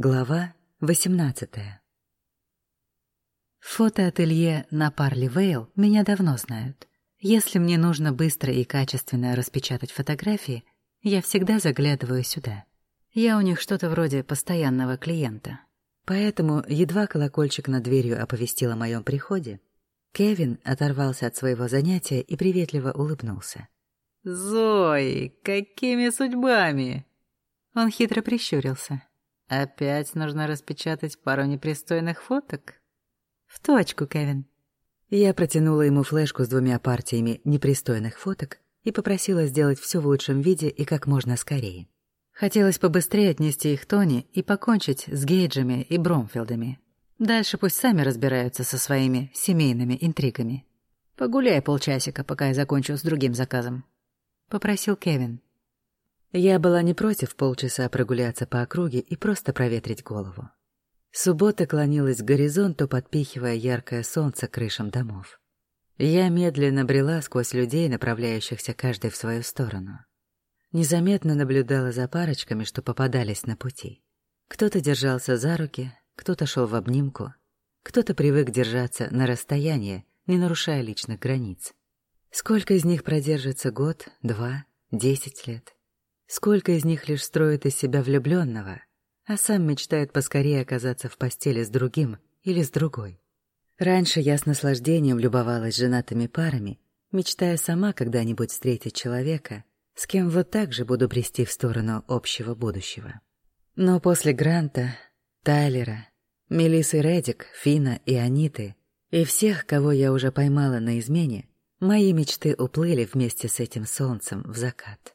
Глава 18 Фотоателье на Парли Вейл меня давно знают. Если мне нужно быстро и качественно распечатать фотографии, я всегда заглядываю сюда. Я у них что-то вроде постоянного клиента. Поэтому едва колокольчик над дверью оповестил о моем приходе, Кевин оторвался от своего занятия и приветливо улыбнулся. «Зои, какими судьбами?» Он хитро прищурился. Опять нужно распечатать пару непристойных фоток? В точку, Кевин. Я протянула ему флешку с двумя партиями непристойных фоток и попросила сделать все в лучшем виде и как можно скорее. Хотелось побыстрее отнести их Тони и покончить с Гейджами и Бромфилдами. Дальше пусть сами разбираются со своими семейными интригами. «Погуляй полчасика, пока я закончу с другим заказом», — попросил Кевин. Я была не против полчаса прогуляться по округе и просто проветрить голову. Суббота клонилась к горизонту, подпихивая яркое солнце крышам домов. Я медленно брела сквозь людей, направляющихся каждый в свою сторону. Незаметно наблюдала за парочками, что попадались на пути. Кто-то держался за руки, кто-то шел в обнимку, кто-то привык держаться на расстоянии, не нарушая личных границ. Сколько из них продержится год, два, десять лет? Сколько из них лишь строит из себя влюбленного, а сам мечтает поскорее оказаться в постели с другим или с другой. Раньше я с наслаждением любовалась женатыми парами, мечтая сама когда-нибудь встретить человека, с кем вот так же буду брести в сторону общего будущего. Но после Гранта, Тайлера, Мелисы Редик, Фина и Аниты и всех, кого я уже поймала на измене, мои мечты уплыли вместе с этим солнцем в закат.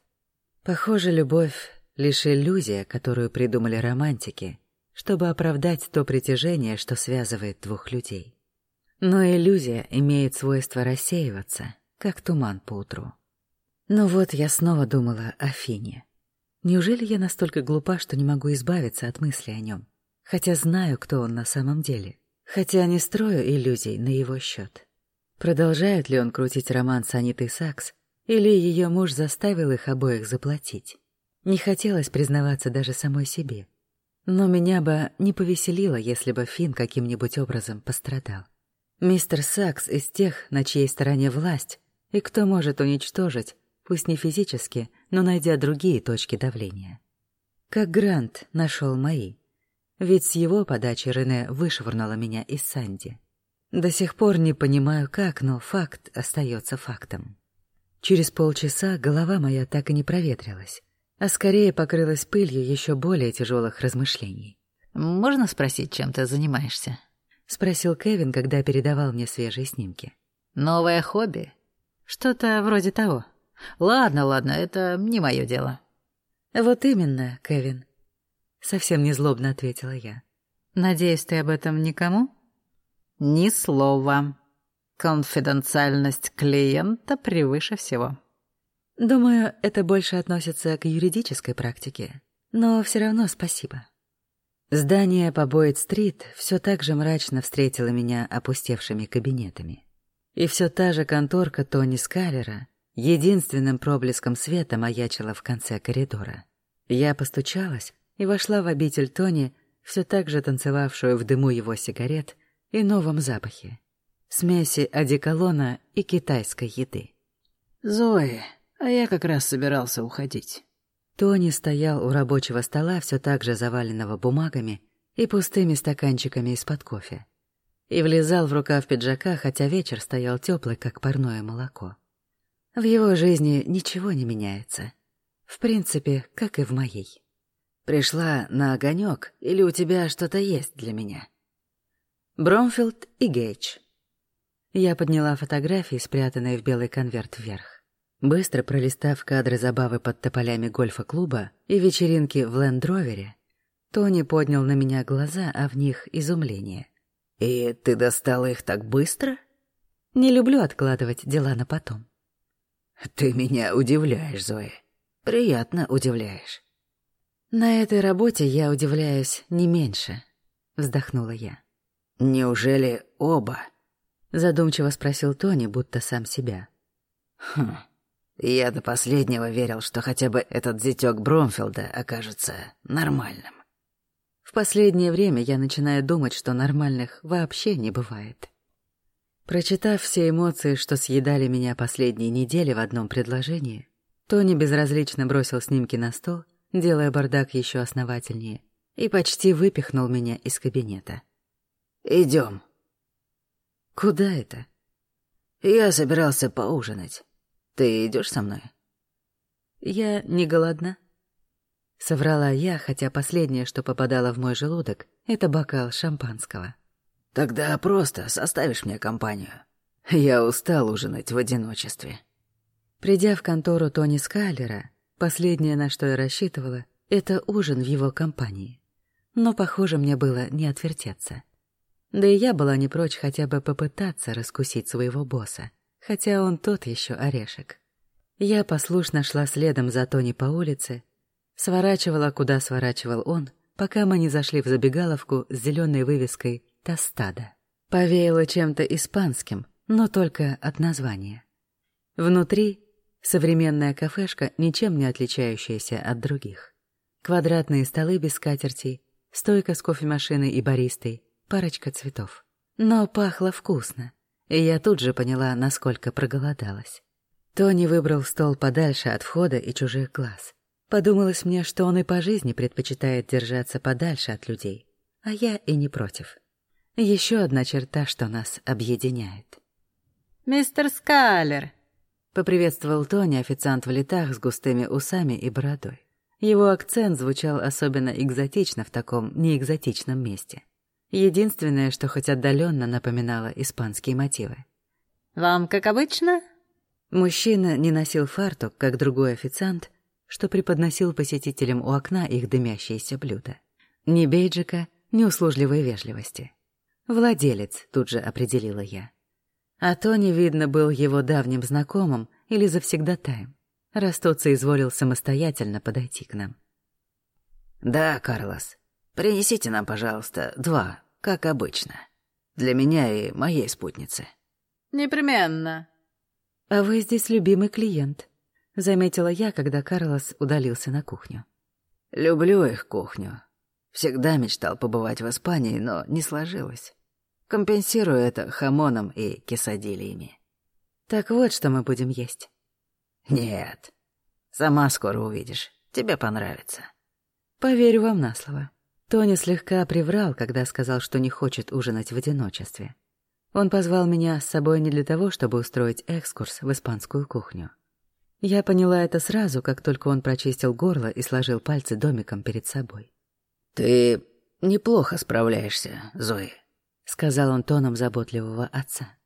Похоже, любовь — лишь иллюзия, которую придумали романтики, чтобы оправдать то притяжение, что связывает двух людей. Но иллюзия имеет свойство рассеиваться, как туман по утру. Но вот я снова думала о Фине. Неужели я настолько глупа, что не могу избавиться от мысли о нем? Хотя знаю, кто он на самом деле. Хотя не строю иллюзий на его счет. Продолжает ли он крутить роман с Анитой Сакс, или ее муж заставил их обоих заплатить. Не хотелось признаваться даже самой себе. Но меня бы не повеселило, если бы Финн каким-нибудь образом пострадал. Мистер Сакс из тех, на чьей стороне власть, и кто может уничтожить, пусть не физически, но найдя другие точки давления. Как Грант нашел мои. Ведь с его подачи Рене вышвырнула меня из Санди. До сих пор не понимаю, как, но факт остается фактом. Через полчаса голова моя так и не проветрилась, а скорее покрылась пылью еще более тяжелых размышлений. «Можно спросить, чем ты занимаешься?» — спросил Кевин, когда передавал мне свежие снимки. «Новое хобби?» «Что-то вроде того». «Ладно, ладно, это не мое дело». «Вот именно, Кевин», — совсем не злобно ответила я. «Надеюсь, ты об этом никому?» «Ни слова», Конфиденциальность клиента превыше всего. Думаю, это больше относится к юридической практике. Но все равно спасибо. Здание по Бойд-стрит все так же мрачно встретило меня опустевшими кабинетами. И все та же конторка Тони Скаллера единственным проблеском света маячила в конце коридора. Я постучалась и вошла в обитель Тони, все так же танцевавшую в дыму его сигарет и новом запахе смеси одеколона и китайской еды. «Зои, а я как раз собирался уходить». Тони стоял у рабочего стола, все так же заваленного бумагами и пустыми стаканчиками из-под кофе. И влезал в рукав пиджака, хотя вечер стоял теплый, как парное молоко. В его жизни ничего не меняется. В принципе, как и в моей. Пришла на огонек, или у тебя что-то есть для меня? Бромфилд и Гейдж. Я подняла фотографии, спрятанные в белый конверт вверх. Быстро пролистав кадры забавы под тополями гольфа-клуба и вечеринки в Лендровере, Тони поднял на меня глаза, а в них изумление. «И ты достала их так быстро?» «Не люблю откладывать дела на потом». «Ты меня удивляешь, Зои. Приятно удивляешь». «На этой работе я удивляюсь не меньше», — вздохнула я. «Неужели оба?» Задумчиво спросил Тони, будто сам себя. Хм. Я до последнего верил, что хотя бы этот зятёк Бромфилда окажется нормальным. В последнее время я начинаю думать, что нормальных вообще не бывает. Прочитав все эмоции, что съедали меня последние недели в одном предложении, Тони безразлично бросил снимки на стол, делая бардак еще основательнее, и почти выпихнул меня из кабинета. Идем. Куда это? Я собирался поужинать. Ты идешь со мной? Я не голодна. Соврала я, хотя последнее, что попадало в мой желудок, это бокал шампанского. Тогда просто составишь мне компанию. Я устал ужинать в одиночестве. Придя в контору Тони Скайлера, последнее, на что я рассчитывала, это ужин в его компании. Но, похоже, мне было не отвертеться. Да и я была не прочь хотя бы попытаться раскусить своего босса, хотя он тот еще орешек. Я послушно шла следом за Тони по улице, сворачивала, куда сворачивал он, пока мы не зашли в забегаловку с зеленой вывеской Тостада. Повеяло чем-то испанским, но только от названия. Внутри современная кафешка, ничем не отличающаяся от других. Квадратные столы без скатертей, стойка с кофемашиной и баристой, парочка цветов. Но пахло вкусно, и я тут же поняла, насколько проголодалась. Тони выбрал стол подальше от входа и чужих глаз. Подумалось мне, что он и по жизни предпочитает держаться подальше от людей, а я и не против. Еще одна черта, что нас объединяет. «Мистер Скалер!» — поприветствовал Тони официант в летах с густыми усами и бородой. Его акцент звучал особенно экзотично в таком неэкзотичном месте. Единственное, что хоть отдаленно напоминало испанские мотивы. «Вам как обычно?» Мужчина не носил фартук, как другой официант, что преподносил посетителям у окна их дымящиеся блюда. Ни бейджика, ни услужливой вежливости. Владелец, тут же определила я. А Тони, видно, был его давним знакомым или завсегдатаем, раз тот соизволил самостоятельно подойти к нам. «Да, Карлос, принесите нам, пожалуйста, два, как обычно. Для меня и моей спутницы». «Непременно». «А вы здесь любимый клиент», — заметила я, когда Карлос удалился на кухню. «Люблю их кухню. Всегда мечтал побывать в Испании, но не сложилось. Компенсирую это хамоном и кесадильями. Так вот, что мы будем есть. Нет. Сама скоро увидишь. Тебе понравится. Поверю вам на слово. Тони слегка приврал, когда сказал, что не хочет ужинать в одиночестве. Он позвал меня с собой не для того, чтобы устроить экскурс в испанскую кухню. Я поняла это сразу, как только он прочистил горло и сложил пальцы домиком перед собой. «Ты неплохо справляешься, Зои», — сказал он тоном заботливого отца.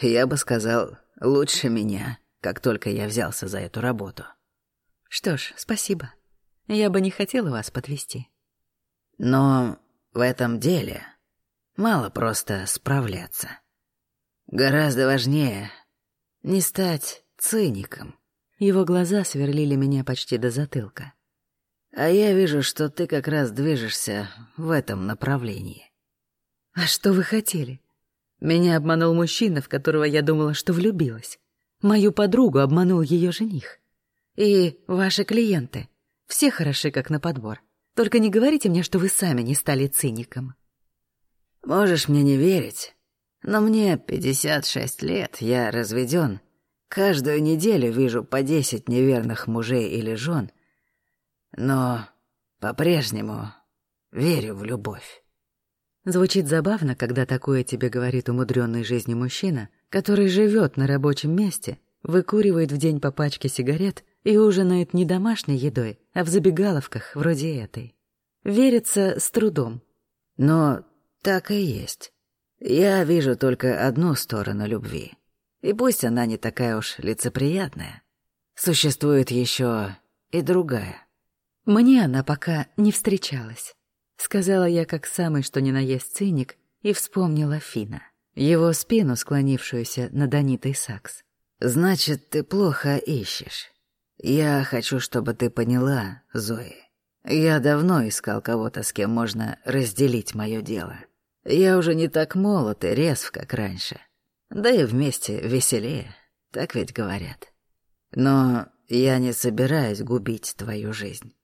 «Я бы сказал, лучше меня, как только я взялся за эту работу». «Что ж, спасибо. Я бы не хотела вас подвести. Но в этом деле мало просто справляться. Гораздо важнее не стать циником. Его глаза сверлили меня почти до затылка. А я вижу, что ты как раз движешься в этом направлении. А что вы хотели? Меня обманул мужчина, в которого я думала, что влюбилась. Мою подругу обманул ее жених. И ваши клиенты. Все хороши, как на подбор. Только не говорите мне, что вы сами не стали циником. Можешь мне не верить, но мне 56 лет, я разведен. Каждую неделю вижу по 10 неверных мужей или жен, но по-прежнему верю в любовь. Звучит забавно, когда такое тебе говорит умудренный жизнью мужчина, который живет на рабочем месте, выкуривает в день по пачке сигарет и ужинает не домашней едой, а в забегаловках вроде этой. Верится с трудом. Но так и есть. Я вижу только одну сторону любви. И пусть она не такая уж лицеприятная, существует еще и другая. Мне она пока не встречалась. Сказала я, как самый что ни на есть циник, и вспомнила Фина, его спину, склонившуюся над Анитой Сакс. «Значит, ты плохо ищешь. Я хочу, чтобы ты поняла, Зои. Я давно искал кого-то, с кем можно разделить мое дело. Я уже не так молод и резв, как раньше. Да и вместе веселее, так ведь говорят. Но я не собираюсь губить твою жизнь.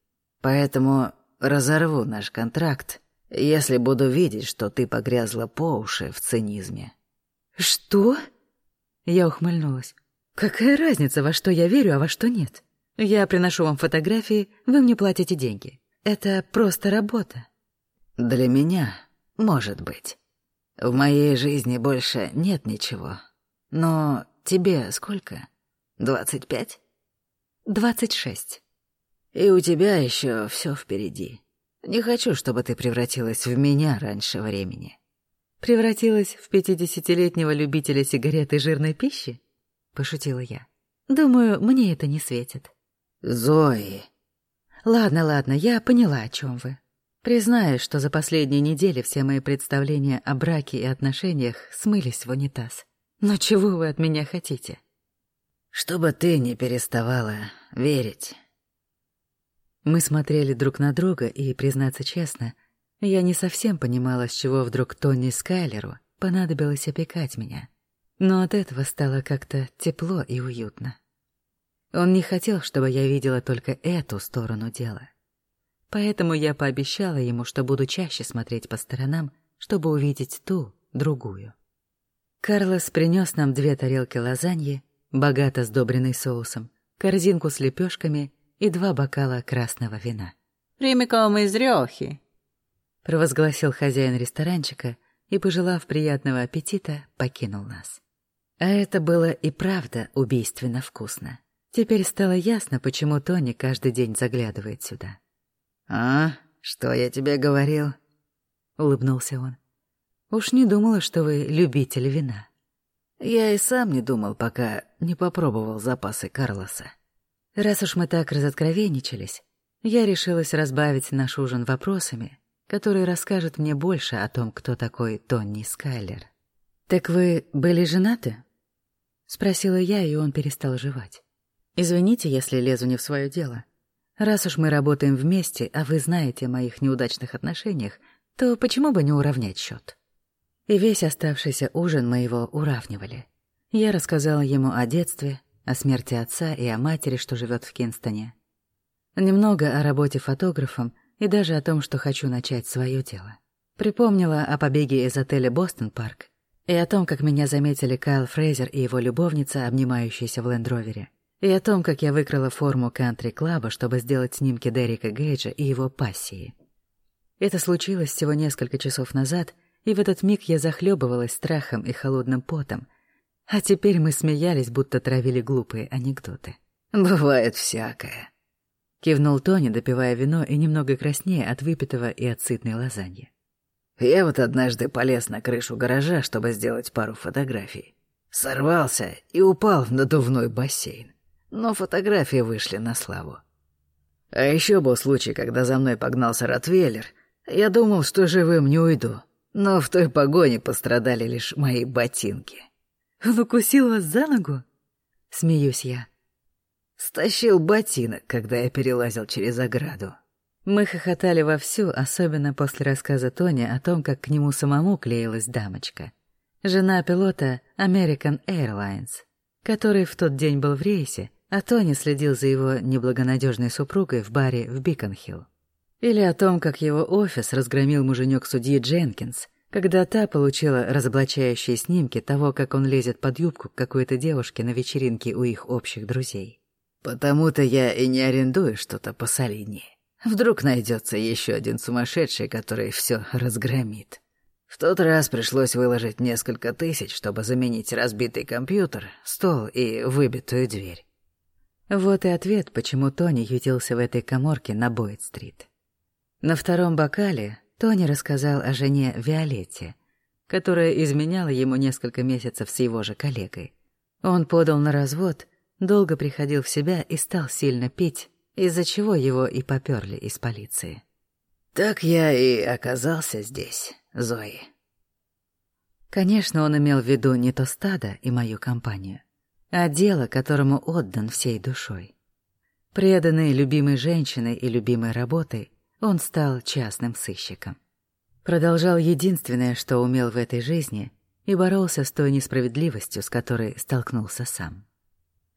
Поэтому разорву наш контракт Если буду видеть, что ты погрязла по уши в цинизме». «Что?» Я ухмыльнулась. «Какая разница, во что я верю, а во что нет? Я приношу вам фотографии, вы мне платите деньги. Это просто работа». «Для меня, может быть. В моей жизни больше нет ничего. Но тебе сколько? Двадцать пять?» «Двадцать шесть». «И у тебя еще все впереди. Не хочу, чтобы ты превратилась в меня раньше времени». «Превратилась в пятидесятилетнего любителя сигарет и жирной пищи?» — пошутила я. «Думаю, мне это не светит». «Зои!» «Ладно, ладно, я поняла, о чем вы. Признаюсь, что за последние недели все мои представления о браке и отношениях смылись в унитаз. Но чего вы от меня хотите?» «Чтобы ты не переставала верить». Мы смотрели друг на друга, и, признаться честно, я не совсем понимала, с чего вдруг Тони Скайлеру понадобилось опекать меня. Но от этого стало как-то тепло и уютно. Он не хотел, чтобы я видела только эту сторону дела. Поэтому я пообещала ему, что буду чаще смотреть по сторонам, чтобы увидеть ту, другую. Карлос принес нам две тарелки лазаньи, богато сдобренной соусом, корзинку с лепешками и два бокала красного вина. «Прямиком из Рёхи», — провозгласил хозяин ресторанчика и, пожелав приятного аппетита, покинул нас. А это было и правда убийственно вкусно. Теперь стало ясно, почему Тони каждый день заглядывает сюда. «А, что я тебе говорил?» — улыбнулся он. «Уж не думала, что вы любитель вина». Я и сам не думал, пока не попробовал запасы Карлоса. Раз уж мы так разоткровенничались, я решилась разбавить наш ужин вопросами, которые расскажут мне больше о том, кто такой Тонни Скайлер. «Так вы были женаты?» — спросила я, и он перестал жевать. «Извините, если лезу не в свое дело. Раз уж мы работаем вместе, а вы знаете о моих неудачных отношениях, то почему бы не уравнять счет?» И весь оставшийся ужин мы его уравнивали. Я рассказала ему о детстве, о смерти отца и о матери, что живет в Кинстоне. Немного о работе фотографом и даже о том, что хочу начать свое дело. Припомнила о побеге из отеля «Бостон Парк» и о том, как меня заметили Кайл Фрейзер и его любовница, обнимающиеся в лендровере, и о том, как я выкрала форму кантри-клаба, чтобы сделать снимки Дерека Гейджа и его пассии. Это случилось всего несколько часов назад, и в этот миг я захлебывалась страхом и холодным потом, а теперь мы смеялись, будто травили глупые анекдоты. «Бывает всякое», Кивнул Тони, допивая вино и немного краснее от выпитого и от сытной лазаньи. «Я вот однажды полез на крышу гаража, чтобы сделать пару фотографий. Сорвался и упал в надувной бассейн. Но фотографии вышли на славу. А еще был случай, когда за мной погнался Ротвейлер. Я думал, что живым не уйду, но в той погоне пострадали лишь мои ботинки». «Он укусил вас за ногу?» Смеюсь я. Стащил ботинок, когда я перелазил через ограду. Мы хохотали вовсю, особенно после рассказа Тони о том, как к нему самому клеилась дамочка. Жена пилота American Airlines, который в тот день был в рейсе, а Тони следил за его неблагонадежной супругой в баре в Биконхилл. Или о том, как его офис разгромил муженек судьи Дженкинс, когда та получила разоблачающие снимки того, как он лезет под юбку к какой-то девушке на вечеринке у их общих друзей. Потому-то я и не арендую что-то посолиднее. Вдруг найдется еще один сумасшедший, который все разгромит. В тот раз пришлось выложить несколько тысяч, чтобы заменить разбитый компьютер, стол и выбитую дверь. Вот и ответ, почему Тони ютился в этой коморке на Бойд-стрит. На втором бокале Тони рассказал о жене Виолетте, которая изменяла ему несколько месяцев с его же коллегой. Он подал на развод долго приходил в себя и стал сильно пить, из-за чего его и попёрли из полиции. «Так я и оказался здесь, Зои». Конечно, он имел в виду не то стадо и мою компанию, а дело, которому отдан всей душой. Преданный любимой женщиной и любимой работой, он стал частным сыщиком. Продолжал единственное, что умел в этой жизни, и боролся с той несправедливостью, с которой столкнулся сам.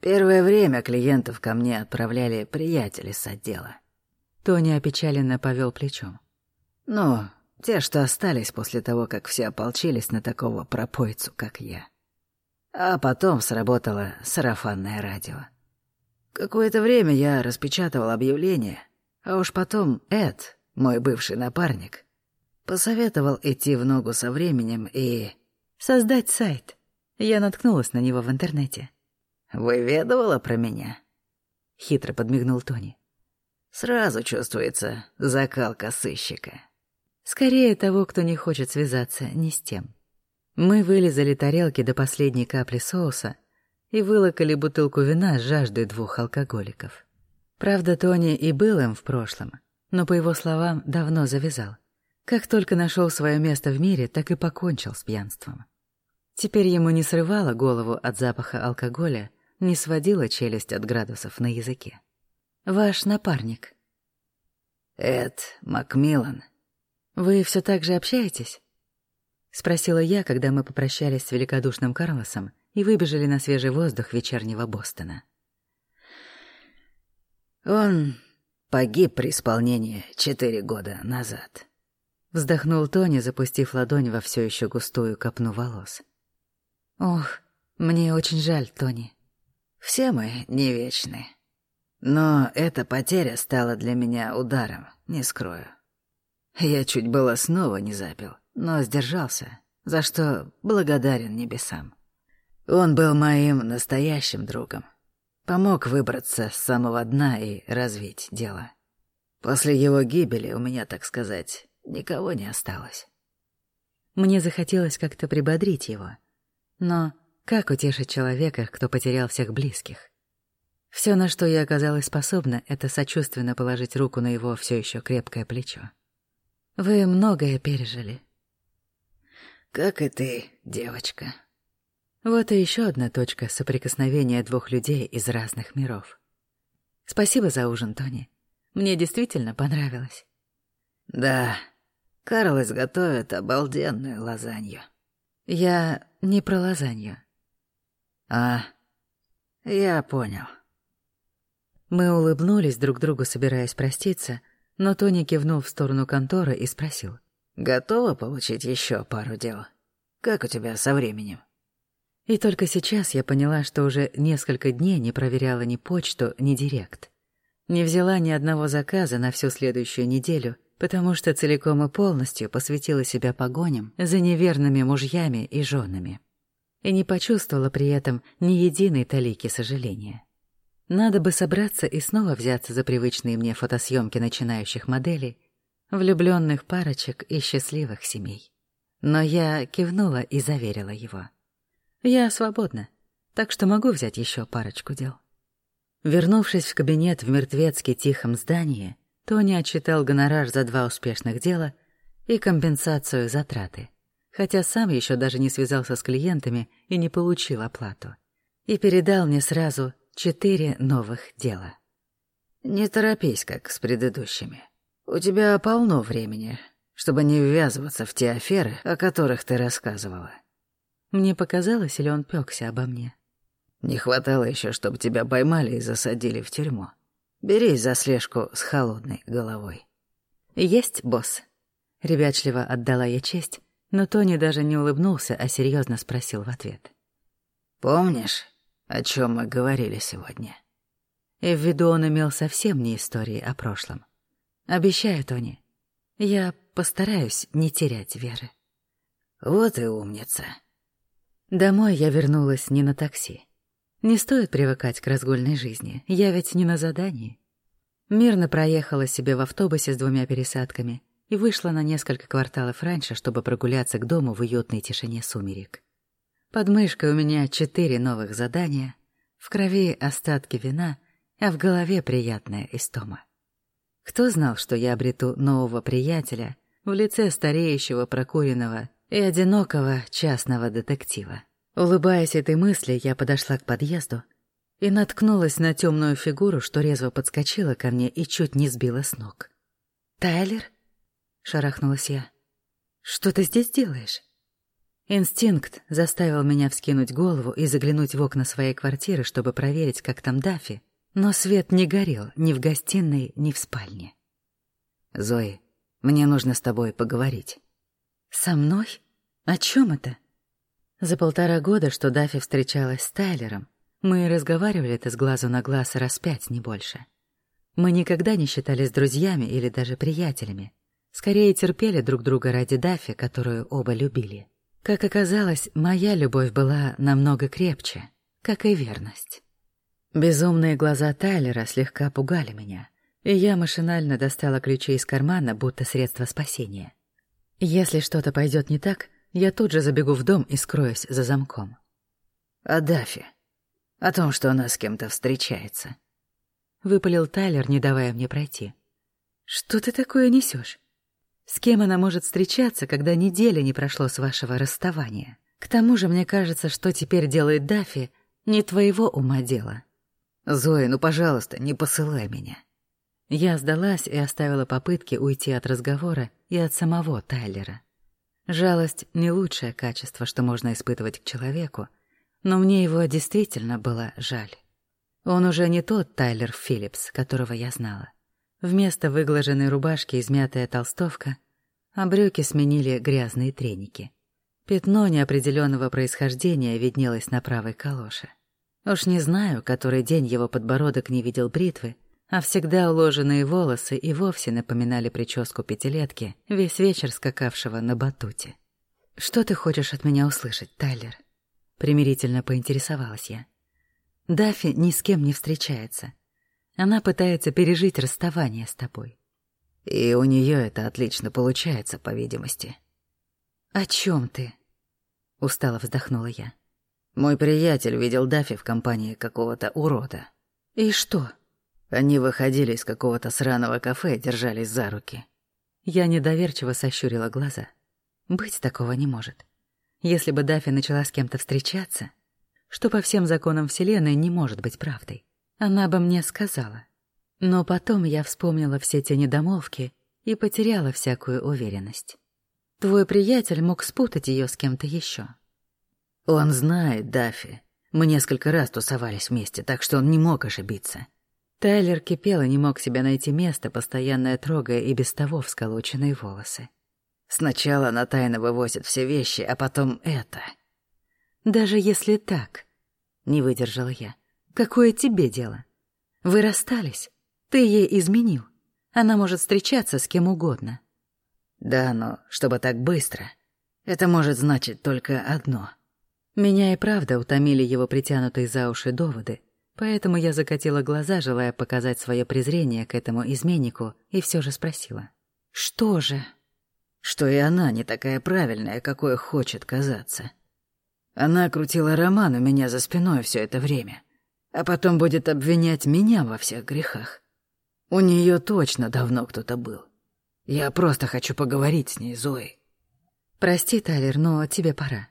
Первое время клиентов ко мне отправляли приятели с отдела. Тони опечаленно повел плечом. Ну, Те, что остались после того, как все ополчились на такого пропойцу, как я. А потом сработало сарафанное радио. Какое-то время я распечатывал объявление, а уж потом Эд, мой бывший напарник, посоветовал идти в ногу со временем и... Создать сайт. Я наткнулась на него в интернете. «Выведывала про меня?» — хитро подмигнул Тони. «Сразу чувствуется закалка сыщика». Скорее того, кто не хочет связаться не с тем. Мы вылезали тарелки до последней капли соуса и вылокали бутылку вина с жаждой двух алкоголиков. Правда, Тони и был им в прошлом, но, по его словам, давно завязал. Как только нашел свое место в мире, так и покончил с пьянством. Теперь ему не срывало голову от запаха алкоголя, не сводила челюсть от градусов на языке. «Ваш напарник». «Эд Макмиллан». «Вы все так же общаетесь?» — спросила я, когда мы попрощались с великодушным Карлосом и выбежали на свежий воздух вечернего Бостона. «Он погиб при исполнении четыре года назад», — вздохнул Тони, запустив ладонь во все еще густую копну волос. «Ох, мне очень жаль, Тони». Все мы не вечны. Но эта потеря стала для меня ударом, не скрою. Я чуть было снова не запил, но сдержался, за что благодарен небесам. Он был моим настоящим другом. Помог выбраться с самого дна и развить дело. После его гибели у меня, так сказать, никого не осталось. Мне захотелось как-то прибодрить его. Но как утешить человека, кто потерял всех близких? Все, на что я оказалась способна, это сочувственно положить руку на его все еще крепкое плечо. Вы многое пережили. Как и ты, девочка. Вот и еще одна точка соприкосновения двух людей из разных миров. Спасибо за ужин, Тони. Мне действительно понравилось. Да, Карл изготовит обалденную лазанью. Я не про лазанью. А, я понял. Мы улыбнулись друг другу, собираясь проститься, но Тони кивнул в сторону конторы и спросил. «Готова получить еще пару дел? Как у тебя со временем?» И только сейчас я поняла, что уже несколько дней не проверяла ни почту, ни директ. Не взяла ни одного заказа на всю следующую неделю, потому что целиком и полностью посвятила себя погоням за неверными мужьями и женами и не почувствовала при этом ни единой талики сожаления. Надо бы собраться и снова взяться за привычные мне фотосъемки начинающих моделей, влюбленных парочек и счастливых семей. Но я кивнула и заверила его. Я свободна, так что могу взять еще парочку дел. Вернувшись в кабинет в мертвецки тихом здании, Тони отчитал гонорар за два успешных дела и компенсацию за траты хотя сам еще даже не связался с клиентами и не получил оплату. И передал мне сразу четыре новых дела. «Не торопись, как с предыдущими. У тебя полно времени, чтобы не ввязываться в те аферы, о которых ты рассказывала». Мне показалось, или он пёкся обо мне? Не хватало еще, чтобы тебя поймали и засадили в тюрьму. Берись за слежку с холодной головой. «Есть, босс». Ребячливо отдала я честь, но Тони даже не улыбнулся, а серьезно спросил в ответ. «Помнишь, о чем мы говорили сегодня?» И в виду он имел совсем не истории о прошлом. «Обещаю, Тони, я постараюсь не терять веры». «Вот и умница». Домой я вернулась не на такси. Не стоит привыкать к разгульной жизни, я ведь не на задании. Мирно проехала себе в автобусе с двумя пересадками — и вышла на несколько кварталов раньше, чтобы прогуляться к дому в уютной тишине сумерек. Под мышкой у меня четыре новых задания, в крови остатки вина, а в голове приятная истома. Кто знал, что я обрету нового приятеля в лице стареющего прокуренного и одинокого частного детектива? Улыбаясь этой мысли, я подошла к подъезду и наткнулась на темную фигуру, что резво подскочила ко мне и чуть не сбила с ног. «Тайлер?» Шарахнулась я. «Что ты здесь делаешь?» Инстинкт заставил меня вскинуть голову и заглянуть в окна своей квартиры, чтобы проверить, как там Дафи, но свет не горел ни в гостиной, ни в спальне. «Зои, Мне нужно с тобой поговорить». «Со мной? О чем это?» За полтора года, что Даффи встречалась с Тайлером, мы разговаривали это с глазу на глаз раз пять, не больше. Мы никогда не считались друзьями или даже приятелями. Скорее терпели друг друга ради Даффи, которую оба любили. Как оказалось, моя любовь была намного крепче, как и верность. Безумные глаза Тайлера слегка пугали меня, и я машинально достала ключи из кармана, будто средство спасения. Если что-то пойдет не так, я тут же забегу в дом и скроюсь за замком. «О Дафе. О том, что она с кем-то встречается», — выпалил Тайлер, не давая мне пройти. «Что ты такое несешь? С кем она может встречаться, когда недели не прошло с вашего расставания? К тому же мне кажется, что теперь делает Дафи, не твоего ума дело. Зоя, ну, пожалуйста, не посылай меня. Я сдалась и оставила попытки уйти от разговора и от самого Тайлера. Жалость — не лучшее качество, что можно испытывать к человеку, но мне его действительно было жаль. Он уже не тот Тайлер Филлипс, которого я знала. Вместо выглаженной рубашки измятая толстовка, а брюки сменили грязные треники. Пятно неопределенного происхождения виднелось на правой калоше. Уж не знаю, который день его подбородок не видел бритвы, а всегда уложенные волосы и вовсе напоминали прическу пятилетки, весь вечер скакавшего на батуте. «Что ты хочешь от меня услышать, Тайлер?» Примирительно поинтересовалась я. Дафи ни с кем не встречается. Она пытается пережить расставание с тобой. И у нее это отлично получается, по видимости. «О чем ты?» — устало вздохнула я. «Мой приятель видел Дафи в компании какого-то урода». «И что?» Они выходили из какого-то сраного кафе и держались за руки. Я недоверчиво сощурила глаза. Быть такого не может. Если бы Дафи начала с кем-то встречаться, что по всем законам Вселенной не может быть правдой. Она бы мне сказала. Но потом я вспомнила все те недомолвки и потеряла всякую уверенность. Твой приятель мог спутать ее с кем-то еще. Он знает Даффи. Мы несколько раз тусовались вместе, так что он не мог ошибиться. Тайлер кипел и не мог себе найти место, постоянно трогая и без того всколоченные волосы. Сначала она тайно вывозит все вещи, а потом это. Даже если так, не выдержала я. Какое тебе дело? Вы расстались. Ты ей изменил. Она может встречаться с кем угодно. Да, но чтобы так быстро, это может значить только одно. Меня и правда утомили его притянутые за уши доводы, поэтому я закатила глаза, желая показать свое презрение к этому изменнику, и все же спросила. «Что же?» Что и она не такая правильная, какой хочет казаться. Она крутила роман у меня за спиной все это время а потом будет обвинять меня во всех грехах. У нее точно давно кто-то был. Я просто хочу поговорить с ней, Зои. Прости, Тайлер, но тебе пора.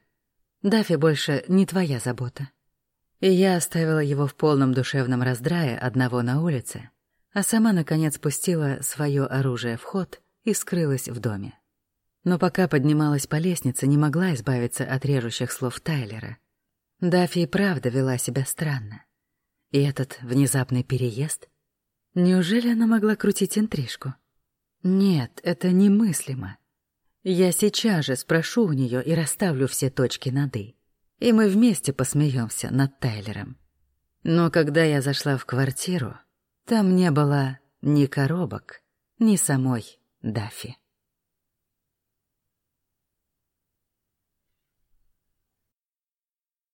Дафи больше не твоя забота. И я оставила его в полном душевном раздрае одного на улице, а сама, наконец, пустила свое оружие в ход и скрылась в доме. Но пока поднималась по лестнице, не могла избавиться от режущих слов Тайлера. Дафи и правда вела себя странно. И этот внезапный переезд? Неужели она могла крутить интрижку? Нет, это немыслимо. Я сейчас же спрошу у нее и расставлю все точки над «и». И мы вместе посмеемся над Тайлером. Но когда я зашла в квартиру, там не было ни коробок, ни самой Дафи.